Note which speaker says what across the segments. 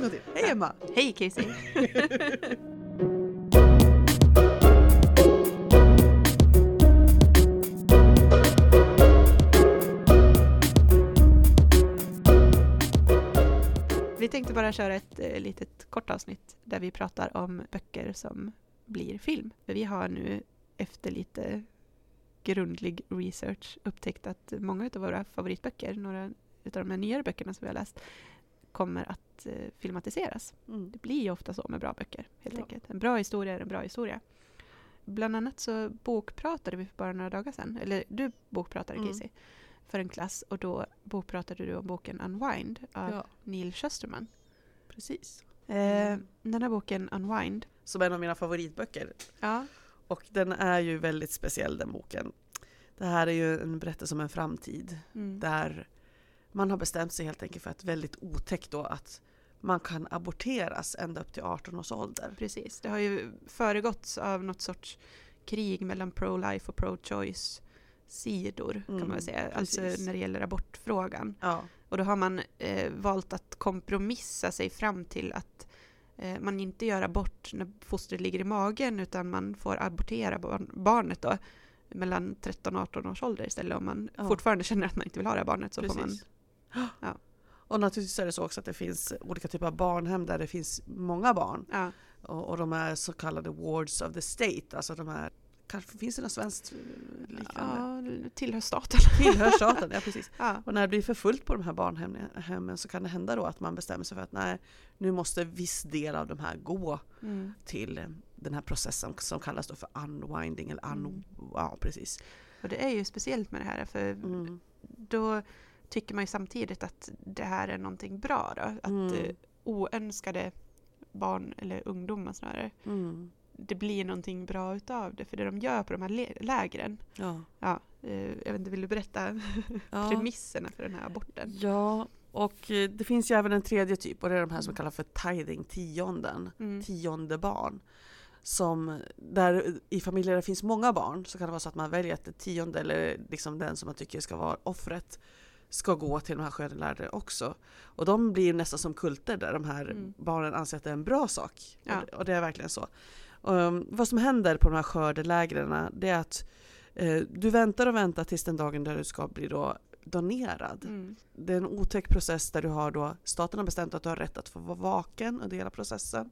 Speaker 1: en gång till. Hej Emma!
Speaker 2: Hej Casey! Vi tänkte bara köra ett eh, litet kort avsnitt där vi pratar om böcker som blir film. För vi har nu efter lite grundlig research upptäckt att många av våra favoritböcker, några av de här nyare böckerna som vi har läst, kommer att eh, filmatiseras.
Speaker 1: Mm.
Speaker 2: Det blir ju ofta så med bra böcker, helt
Speaker 1: Ja.
Speaker 2: enkelt. En bra historia är en bra historia. Bland annat så bokpratade vi för bara några dagar sedan, eller du bokpratade
Speaker 1: Mm.
Speaker 2: Casey, för en klass och då bokpratade du om boken Unwind av
Speaker 1: Ja,
Speaker 2: Neil Shusterman.
Speaker 1: precis.
Speaker 2: Eh, den här boken Unwind,
Speaker 1: Som en av mina favoritböcker.
Speaker 2: ja,
Speaker 1: Och den är ju väldigt speciell den boken. Det här är ju en berättelse om en framtid
Speaker 2: mm,
Speaker 1: där man har bestämt sig helt enkelt för att väldigt otäckt då att man kan aborteras ända upp till 18 års ålder.
Speaker 2: precis. Det har ju föregåtts av något sorts krig mellan pro-life och pro-choice sidor kan man
Speaker 1: Mm,
Speaker 2: säga, alltså
Speaker 1: precis.
Speaker 2: när det gäller abortfrågan.
Speaker 1: Ja,
Speaker 2: Och då har man eh, valt att kompromissa sig fram till att eh, man inte gör abort när fostret ligger i magen utan man får abortera barn, barnet då mellan 13 och 18 års ålder istället om man
Speaker 1: Ja.
Speaker 2: fortfarande känner att man inte vill ha det här barnet så får man ja.
Speaker 1: Och naturligtvis är det så också att det finns olika typer av barnhem där det finns många barn.
Speaker 2: ja,
Speaker 1: Och, och de är så kallade wards of the state, alltså de här, kanske finns det något svenskt eh, liknande?
Speaker 2: ja, tillhör staten.
Speaker 1: Tillhör staten, ja precis.
Speaker 2: Ja,
Speaker 1: Och när det blir för fullt på de här barnhemmen så kan det hända då att man bestämmer sig för att nej, nu måste viss del av de här gå
Speaker 2: mm,
Speaker 1: till eh, den här processen som kallas då för unwinding eller un...
Speaker 2: Mm.
Speaker 1: Ja, precis.
Speaker 2: och det är ju speciellt med det här för
Speaker 1: Mm.
Speaker 2: då tycker man ju samtidigt att det här är någonting bra då. Att
Speaker 1: Mm.
Speaker 2: eh, oönskade barn eller ungdomar snarare
Speaker 1: Mm.
Speaker 2: det blir någonting bra utav det. För det de gör på de här lä- lägren.
Speaker 1: Ja.
Speaker 2: Ja, eh, jag vet inte, vill du berätta
Speaker 1: Ja.
Speaker 2: premisserna för den här aborten?
Speaker 1: ja, och eh, det finns ju även en tredje typ och det är de här som kallas för tithing, tionden.
Speaker 2: Mm.
Speaker 1: tionde barn. Som, där i familjer där det finns många barn så kan det vara så att man väljer att det tionde eller liksom den som man tycker ska vara offret ska gå till de här skönlärare också. Och de blir nästan som kulter där de här
Speaker 2: Mm.
Speaker 1: barnen anser att det är en bra sak.
Speaker 2: Ja.
Speaker 1: Och, det, och det är verkligen så. Um, vad som händer på de här skördelägren det är att eh, du väntar och väntar tills den dagen där du ska bli då donerad.
Speaker 2: Mm.
Speaker 1: Det är en otäck process där du har då, staten har bestämt att du har rätt att få vara vaken under hela processen.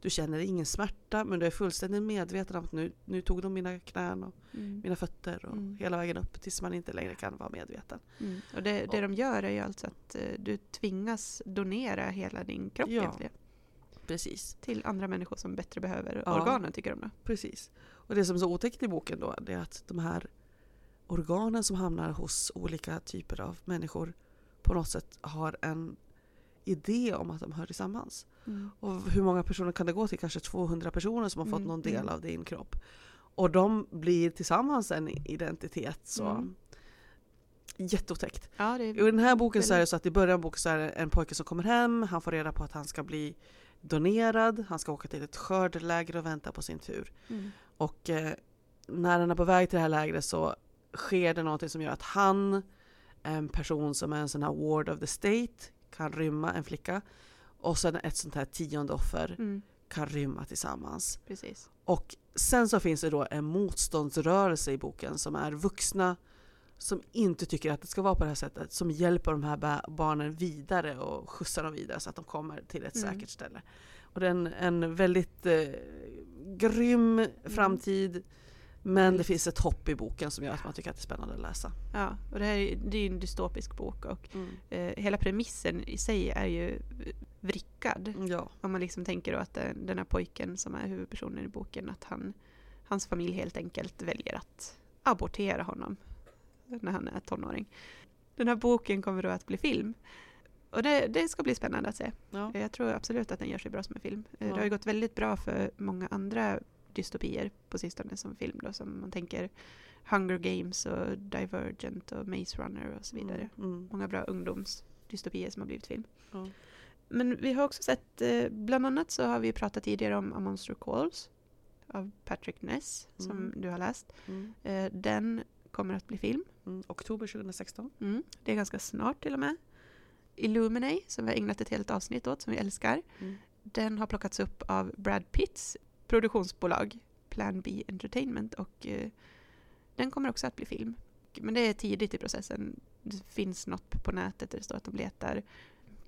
Speaker 1: Du känner ingen smärta men du är fullständigt medveten om att nu, nu tog de mina knän och
Speaker 2: Mm.
Speaker 1: mina fötter och
Speaker 2: Mm.
Speaker 1: hela vägen upp tills man inte längre kan vara medveten.
Speaker 2: Mm. Och det, det de gör är ju alltså att eh, du tvingas donera hela din kropp
Speaker 1: Ja.
Speaker 2: egentligen.
Speaker 1: Precis,
Speaker 2: Till andra människor som bättre behöver
Speaker 1: Ja.
Speaker 2: organen tycker de då.
Speaker 1: precis. Och det som är så otäckt i boken då det är att de här organen som hamnar hos olika typer av människor på något sätt har en idé om att de hör tillsammans.
Speaker 2: Mm.
Speaker 1: Och hur många personer kan det gå till? Kanske 200 personer som har fått
Speaker 2: Mm,
Speaker 1: någon del
Speaker 2: mm.
Speaker 1: av din kropp. Och de blir tillsammans en identitet. Så
Speaker 2: Mm.
Speaker 1: Jätteotäckt.
Speaker 2: Ja,
Speaker 1: I den här boken så är det så att i början av boken så är det en pojke som kommer hem, han får reda på att han ska bli donerad, han ska åka till ett skördeläger och vänta på sin tur.
Speaker 2: Mm.
Speaker 1: Och eh, när han är på väg till det här lägret så sker det någonting som gör att han, en person som är en sån här ward of the state, kan rymma en flicka. Och sen ett sånt här tionde offer
Speaker 2: Mm.
Speaker 1: kan rymma tillsammans.
Speaker 2: Precis.
Speaker 1: Och sen så finns det då en motståndsrörelse i boken som är vuxna som inte tycker att det ska vara på det här sättet, som hjälper de här ba- barnen vidare och skjutsar dem vidare så att de kommer till ett
Speaker 2: Mm.
Speaker 1: säkert ställe. Och det är en, en väldigt eh, grym framtid, men det finns ett hopp i boken som gör att man tycker att det är spännande att läsa.
Speaker 2: Ja, och det här är, det är ju en dystopisk bok och eh, hela premissen i sig är ju vrickad.
Speaker 1: Ja,
Speaker 2: Om man liksom tänker då att den här pojken som är huvudpersonen i boken, att han, hans familj helt enkelt väljer att abortera honom när han är tonåring. Den här boken kommer då att bli film. Och det, det ska bli spännande att se.
Speaker 1: ja.
Speaker 2: Jag tror absolut att den gör sig bra som en film.
Speaker 1: Ja.
Speaker 2: Det har ju gått väldigt bra för många andra dystopier på sistone som film då, som man tänker Hunger Games och Divergent och Maze Runner och så vidare.
Speaker 1: Mm, mm.
Speaker 2: Många bra ungdomsdystopier som har blivit film.
Speaker 1: Ja.
Speaker 2: Men vi har också sett, eh, bland annat så har vi pratat tidigare om A Monster Calls av Patrick Ness som
Speaker 1: Mm.
Speaker 2: du har läst.
Speaker 1: Mm,
Speaker 2: Eh, Den kommer att bli film.
Speaker 1: mm. Oktober 2016.
Speaker 2: Mm. Det är ganska snart till och med. Illuminate, som vi har ägnat ett helt avsnitt åt, som vi älskar.
Speaker 1: Mm.
Speaker 2: Den har plockats upp av Brad Pitts produktionsbolag Plan B Entertainment och eh, den kommer också att bli film. Men det är tidigt i processen. Det finns något på nätet där det står att de letar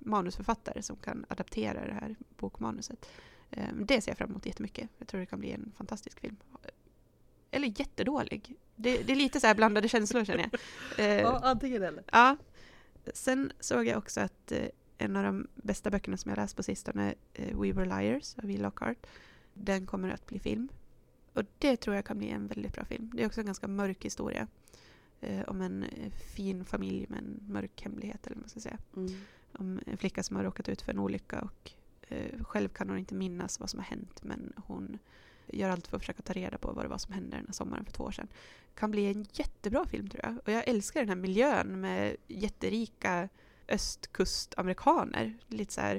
Speaker 2: manusförfattare som kan adaptera det här bokmanuset. Eh, det ser jag fram emot jättemycket. Jag tror det kan bli en fantastisk film. Eller jättedålig. Det, det är lite så här blandade känslor känner jag.
Speaker 1: Ja, antingen eller.
Speaker 2: Ja. Sen såg jag också att eh, en av de bästa böckerna som jag läst på sistone, eh, We Were Liars av E. Lockhart, den kommer att bli film. Och det tror jag kan bli en väldigt bra film. Det är också en ganska mörk historia. Eh, om en eh, fin familj med en mörk hemlighet, eller vad man ska säga.
Speaker 1: Mm.
Speaker 2: Om en flicka som har råkat ut för en olycka och eh, själv kan hon inte minnas vad som har hänt, men hon gör allt för att försöka ta reda på vad det var som hände den här sommaren för två år sedan. Kan bli en jättebra film tror jag. Och jag älskar den här miljön med jätterika östkustamerikaner. Lite så här,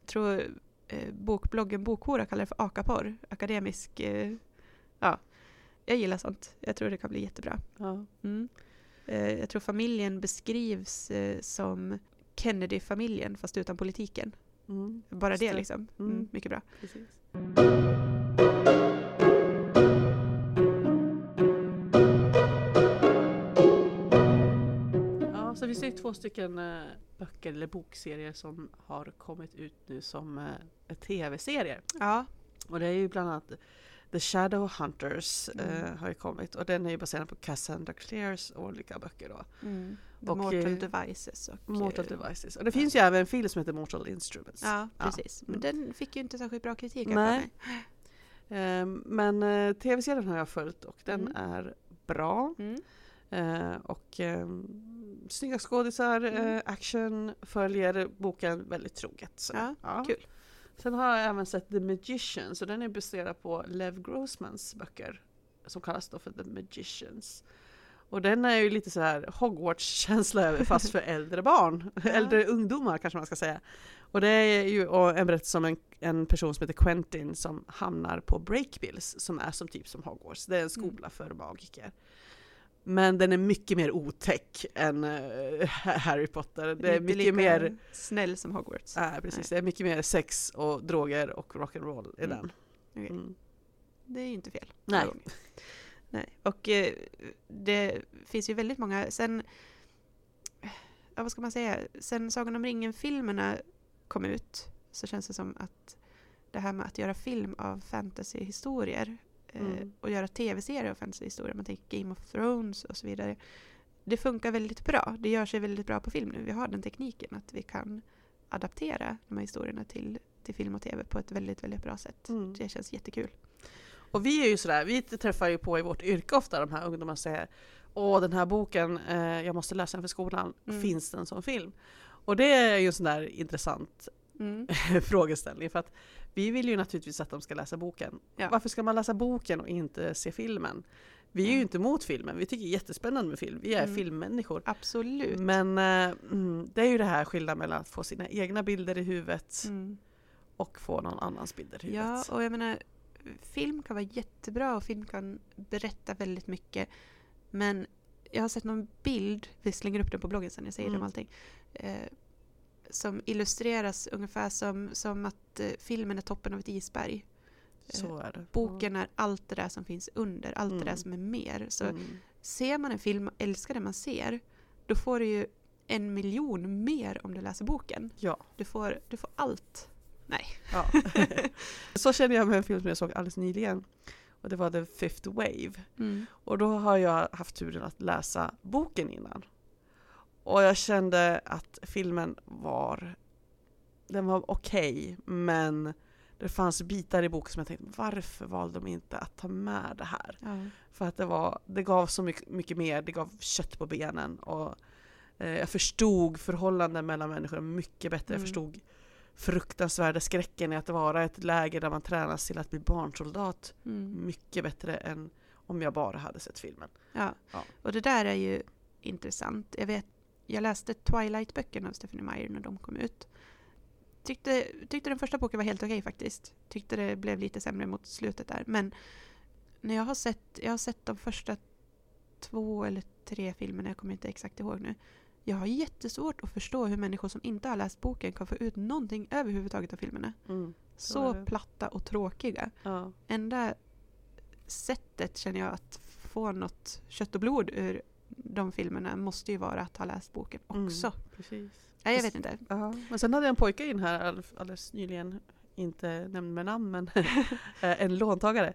Speaker 2: jag tror eh, bokbloggen Bokhora kallar det för akaporr. Akademisk, eh, ja. Jag gillar sånt. Jag tror det kan bli jättebra.
Speaker 1: Ja.
Speaker 2: Mm. Eh, jag tror familjen beskrivs eh, som Kennedy-familjen fast utan politiken.
Speaker 1: Mm.
Speaker 2: Bara det liksom. Mm,
Speaker 1: Mm.
Speaker 2: mycket bra.
Speaker 1: Precis. Ja, så finns det ju två stycken eh, böcker eller bokserier som har kommit ut nu som eh, tv-serier.
Speaker 2: Ja.
Speaker 1: Och det är ju bland annat The Shadow Hunters eh,
Speaker 2: Mm.
Speaker 1: har ju kommit och den är ju baserad på Cassandra Clares olika böcker då.
Speaker 2: Mm.
Speaker 1: Och,
Speaker 2: Mortal
Speaker 1: eh,
Speaker 2: Devices. Och,
Speaker 1: Mortal
Speaker 2: eh,
Speaker 1: Devices. Och det finns ju även en film som heter Mortal Instruments.
Speaker 2: Ja,
Speaker 1: Ja.
Speaker 2: precis. Men
Speaker 1: Mm.
Speaker 2: den fick ju inte särskilt bra kritik.
Speaker 1: Nej. Ehm, men eh, tv-serien har jag följt och den
Speaker 2: Mm.
Speaker 1: är bra.
Speaker 2: Mm.
Speaker 1: Eh, och um, snygga skådisar,
Speaker 2: Mm.
Speaker 1: eh, action, följer boken väldigt troget. Så,
Speaker 2: Ja, kul.
Speaker 1: Sen har jag även sett The Magicians och den är baserad på Lev Grossmans böcker som kallas då för The Magicians. Och den är ju lite så här Hogwarts-känsla över fast för äldre barn, äldre ungdomar kanske man ska säga. Och det är ju en berättelse om en, en person som heter Quentin som hamnar på Breakbills som är som typ som Hogwarts. Det är en skola för magiker. Men den är mycket mer otäck än eh, Harry Potter. Det är
Speaker 2: Inte
Speaker 1: mycket
Speaker 2: lika
Speaker 1: mer
Speaker 2: snäll som Hogwarts.
Speaker 1: Nej, precis. Det är mycket mer sex och droger och rock'n'roll i
Speaker 2: Mm.
Speaker 1: den.
Speaker 2: Okej.
Speaker 1: Mm.
Speaker 2: Det är ju inte fel.
Speaker 1: Nej.
Speaker 2: Nej. Och eh, det finns ju väldigt många, sen, ja, vad ska man säga, sen Sagan om ringen-filmerna kom ut så känns det som att det här med att göra film av fantasyhistorier
Speaker 1: Mm.
Speaker 2: och göra tv-serier av fantasyhistorier, man tänker Game of Thrones och så vidare. Det funkar väldigt bra. Det gör sig väldigt bra på film nu. Vi har den tekniken att vi kan adaptera de här historierna till, till film och tv på ett väldigt, väldigt bra sätt.
Speaker 1: Mm.
Speaker 2: Det känns jättekul.
Speaker 1: Och vi är ju sådär, vi träffar ju på i vårt yrke ofta de här ungdomarna som säger Åh den här boken, eh, jag måste läsa den för skolan,
Speaker 2: Mm.
Speaker 1: finns den som film? Och det är ju en sån där intressant
Speaker 2: Mm.
Speaker 1: frågeställning för att vi vill ju naturligtvis att de ska läsa boken.
Speaker 2: Ja.
Speaker 1: Varför ska man läsa boken och inte se filmen? Vi är ju
Speaker 2: Mm.
Speaker 1: inte emot filmen, vi tycker det är jättespännande med film, vi är
Speaker 2: Mm.
Speaker 1: filmmänniskor.
Speaker 2: Absolut.
Speaker 1: Men eh, mm, det är ju det här skillnaden mellan att få sina egna bilder i huvudet
Speaker 2: Mm.
Speaker 1: och få någon annans bilder i huvudet.
Speaker 2: Ja, och jag menar, film kan vara jättebra och film kan berätta väldigt mycket. Men jag har sett någon bild, vi slänger upp den på bloggen sen, jag säger det
Speaker 1: Mm.
Speaker 2: om allting. Eh, som illustreras ungefär som, som att eh, filmen är toppen av ett isberg.
Speaker 1: Så är.
Speaker 2: Boken är allt det där som finns under, allt det där
Speaker 1: Mm.
Speaker 2: som är mer. Så
Speaker 1: Mm.
Speaker 2: ser man en film och älskar det man ser, då får du ju en miljon mer om du läser boken.
Speaker 1: Ja.
Speaker 2: Du får, du får allt. Nej.
Speaker 1: ja. så känner jag med en film som jag såg alldeles nyligen. Och det var The Fifth Wave.
Speaker 2: Mm.
Speaker 1: Och då har jag haft turen att läsa boken innan. Och jag kände att filmen var, den var okej, men det fanns bitar i boken som jag tänkte, varför valde de inte att ta med det här?
Speaker 2: Ja.
Speaker 1: För att det, var, det gav så mycket, mycket mer, det gav kött på benen. Och eh, jag förstod förhållanden mellan människor mycket bättre. Jag
Speaker 2: Mm.
Speaker 1: förstod fruktansvärda skräcken i att vara i ett läge där man tränas till att bli barnsoldat
Speaker 2: Mm.
Speaker 1: mycket bättre än om jag bara hade sett filmen.
Speaker 2: Ja.
Speaker 1: Ja.
Speaker 2: och det där är ju intressant. Jag vet, jag läste Twilight-böckerna av Stephanie Meyer när de kom ut. Tyckte, tyckte den första boken var helt okej faktiskt. Tyckte det blev lite sämre mot slutet där. Men när jag har sett, jag har sett de första två eller tre filmerna, jag kommer inte exakt ihåg nu. jag har jättesvårt att förstå hur människor som inte har läst boken kan få ut någonting överhuvudtaget av filmerna.
Speaker 1: Mm. Så
Speaker 2: Så platta och tråkiga.
Speaker 1: Ja.
Speaker 2: Enda sättet känner jag att få något kött och blod ur de filmerna måste ju vara att ha läst boken
Speaker 1: Mm.
Speaker 2: också.
Speaker 1: Precis.
Speaker 2: Nej, jag vet inte.
Speaker 1: Ja. Men sen hade jag en pojke in här all- alldeles nyligen, inte nämnd med namn men eh, en låntagare.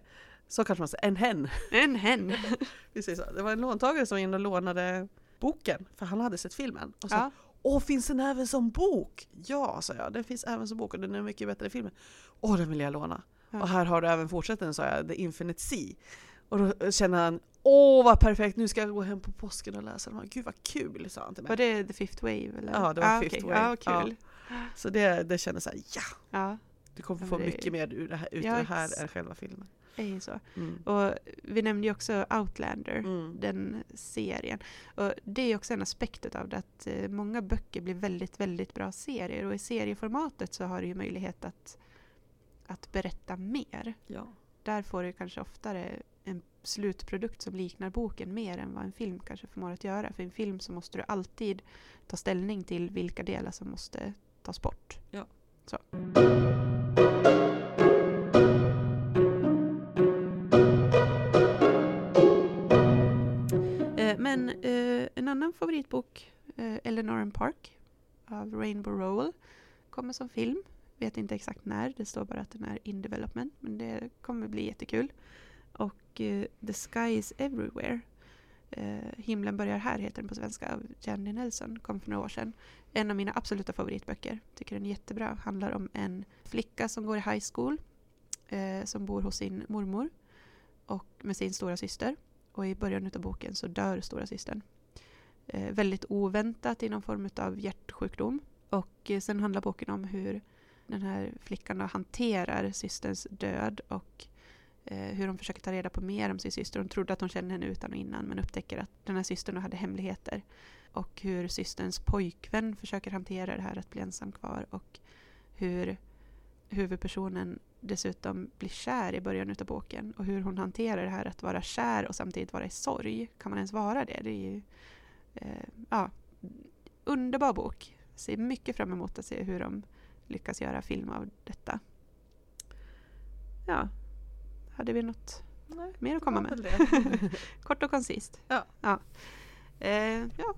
Speaker 1: Så kanske man säger, en hen.
Speaker 2: En hen!
Speaker 1: Precis, så. det var en låntagare som var inne och lånade boken för han hade sett filmen. Och sa,
Speaker 2: Ja.
Speaker 1: Åh, finns den även som bok? Ja, sa jag, den finns även som bok och den är mycket bättre i filmen. Åh, den vill jag låna.
Speaker 2: Ja.
Speaker 1: Och här har du även fortsättningen, sa jag, The Infinite Sea. Och då känner han, åh vad perfekt, nu ska jag gå hem på påsken och läsa här. Gud vad kul, sa han till mig.
Speaker 2: Var det The Fifth Wave? Eller?
Speaker 1: Ja, det var
Speaker 2: ah,
Speaker 1: Fifth
Speaker 2: okej.
Speaker 1: Wave.
Speaker 2: Ja, kul.
Speaker 1: Så det, det kändes så här, ja,
Speaker 2: Ja,
Speaker 1: du kommer
Speaker 2: Ja,
Speaker 1: få
Speaker 2: det-
Speaker 1: mycket mer ur det här, ut
Speaker 2: Ja,
Speaker 1: det här än själva filmen.
Speaker 2: det är så.
Speaker 1: Mm.
Speaker 2: Och vi nämnde ju också Outlander.
Speaker 1: Mm.
Speaker 2: den serien. Och det är också en aspekt av det att eh, många böcker blir väldigt, väldigt bra serier och i serieformatet så har du ju möjlighet att, att berätta mer.
Speaker 1: Ja.
Speaker 2: Där får du kanske oftare slutprodukt som liknar boken mer än vad en film kanske förmår att göra. För i en film så måste du alltid ta ställning till vilka delar som måste tas bort.
Speaker 1: Ja.
Speaker 2: Så. Eh, Men eh, en annan favoritbok, eh, Eleanor and Park av Rainbow Rowell, kommer som film. Vet inte exakt när, det står bara att den är in development, men det kommer bli jättekul. Och eh, The Sky is Everywhere, eh, Himlen börjar här heter den på svenska, av Jandy Nelson, kom för några år sedan. En av mina absoluta favoritböcker, tycker den är jättebra. Handlar om en flicka som går i high school, eh, som bor hos sin mormor och med sin stora syster. Och i början av boken så dör stora systern. Eh, väldigt oväntat i någon form av hjärtsjukdom. Och eh, sen handlar boken om hur den här flickan hanterar systerns död och Eh, hur hon försöker ta reda på mer om sin syster. Hon trodde att hon kände henne utan och innan men upptäcker att den här systern hade hemligheter. Och hur systerns pojkvän försöker hantera det här att bli ensam kvar och hur huvudpersonen dessutom blir kär i början av boken och hur hon hanterar det här att vara kär och samtidigt vara i sorg. Kan man ens vara det? Det är ju eh, ja, underbar bok. Ser mycket fram emot att se hur de lyckas göra film av detta. Ja, hade vi något
Speaker 1: Nej,
Speaker 2: mer att komma med? Kort och koncist.
Speaker 1: Ja.
Speaker 2: Ja, eh, ja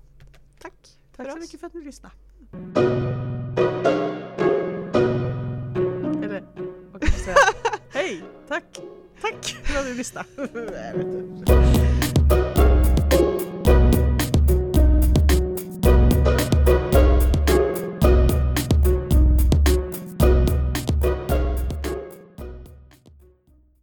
Speaker 2: tack.
Speaker 1: Tack så
Speaker 2: oss.
Speaker 1: mycket för att ni lyssnade. Eller, vad kan jag säga? Hej, tack, tack för att ni lyssnade.